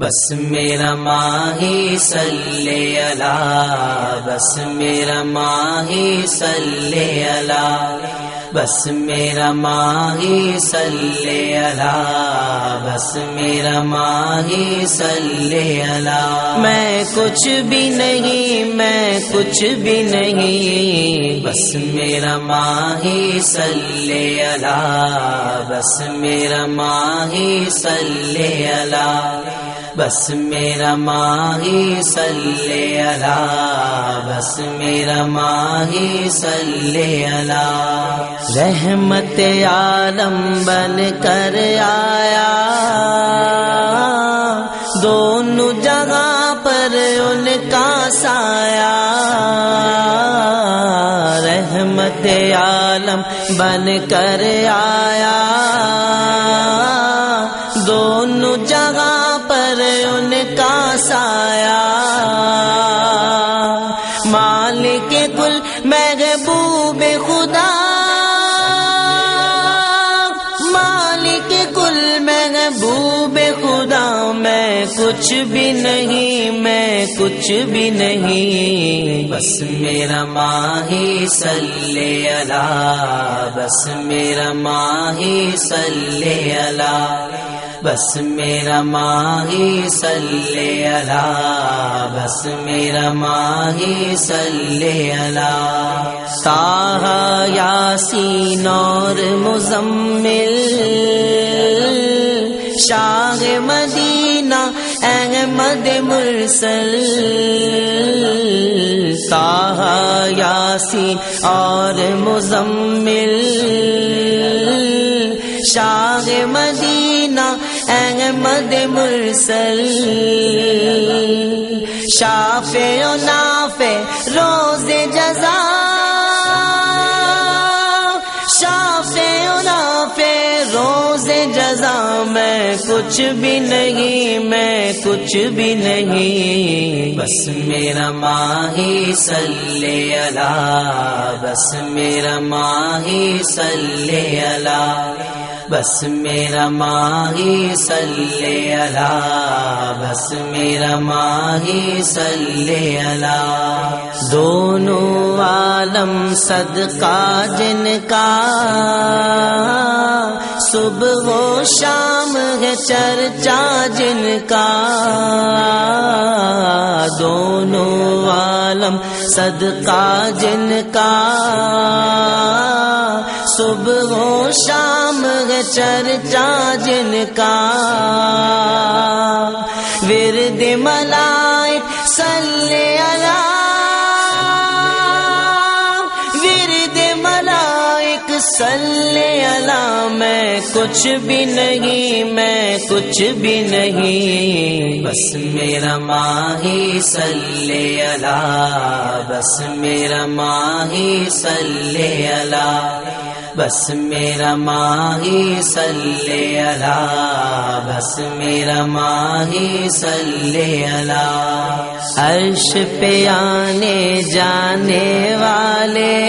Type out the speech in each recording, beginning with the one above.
بس میرا ماہی سلے اللہ، بس میرا ماہی سلے اللہ، بس میرا ماہی سلے اللہ، بس میرا ماہی سلے اللہ۔ میں کچھ بھی نہیں، میں کچھ بھی نہیں، بس میرا ماہی سلے اللہ، بس میرا ماہی سلے اللہ۔ بس میرا ماہی سلے اللہ، بس میرا ماہی سلے اللہ۔ رحمت عالم بن کر آیا۔ دونوں جگہ پر ان کا سایہ۔ رحمت عالم بن کر آیا۔ محبوب خدا مالک کل محبوب خدا میں کچھ بھی نہیں، میں کچھ بھی نہیں۔ بس میرا ماہی سلے اللہ، بس میرا ماہی سلے اللہ۔ بس میرا ماہی سلے اللہ، بس میرا ماہی سلے اللہ۔ تاہا یاسین اور مزمل، شاہ مدینہ احمد مرسل۔ تاہا یاسین اور مزمل، شاہ مدینہ احمد مرسل۔ شاف و ناف روز جزا۔ شاف و ناف روز جزا۔ میں کچھ بھی نہیں، میں کچھ بھی نہیں۔ بس میرا ماہی سلے اللہ، بس میرا ماہی سلے اللہ۔ بس میرا ماہی سلے اللہ، بس میرا ماہی سلے اللہ۔ دونوں عالم صدقہ جن کا۔ صبح و شام ہے چرچا جن کا۔ دونوں عالم صدقہ جن کا۔ صبح و شام ہے چرچا جن کا۔ ورد ملائک صلی اللہ۔ ورد ملائک صلی اللہ۔ میں کچھ بھی نہیں، میں کچھ بھی نہیں۔ بس میرا ماہی صلی اللہ۔ بس میرا ماہی صلی اللہ۔ بس میرا ماہی سلے اللہ، بس میرا ماہی سلے اللہ۔ عرش پہ آنے جانے والے،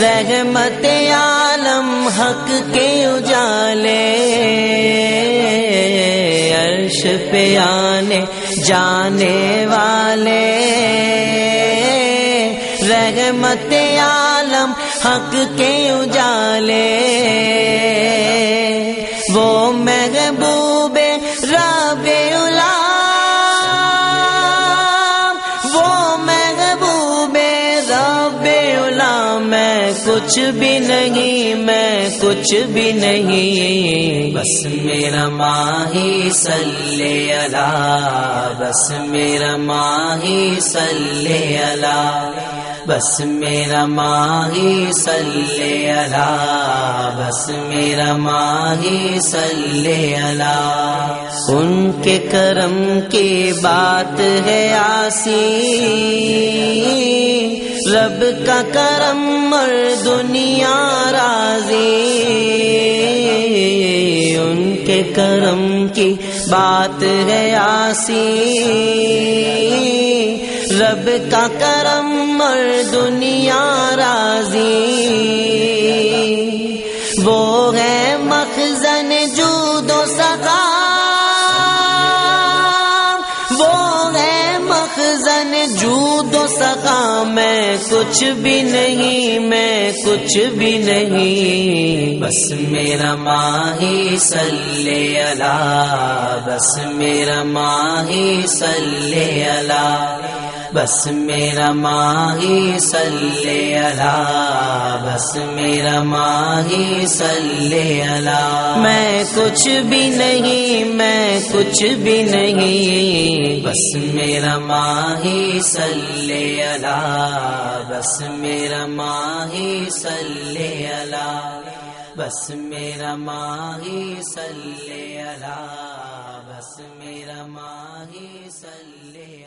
رحمت عالم حق کے اجالے۔ عرش پہ آنے جانے والے رحمت عالم حق کے اجالے۔ وہ محبوب رب وہ محبوب رب میں کچھ بھی نہیں، میں کچھ بھی نہیں۔ بس میرا ماہی سلے اللہ، بس میرا ماہی سلے اللہ۔ بس میرا ماہی سلے اللہ، بس میرا ماہی سلے اللہ۔ ان کے کرم کی بات ہے آسی رب کا کرم اور دنیا راضی۔ ان کے کرم کی بات ہے آسی رب کا کرم پر دنیا راضی۔ وہ ہے مخزن جود و سقا۔ وہ ہے مخزن جود و سقا۔ میں کچھ بھی نہیں، میں کچھ بھی نہیں۔ بس میرا ماہی صلی اللہ، بس میرا ماہی صلی اللہ۔ بس میرا ماہی سلے اللہ بس میرا ماہی سلے اللہ۔ میں کچھ بھی نہیں میں کچھ بھی نہیں۔ بس میرا ماہی سلے اللہ بس میرا ماہی سلے اللہ۔ بس میرا ماہی سلے اللہ بس میرا ماہی سلے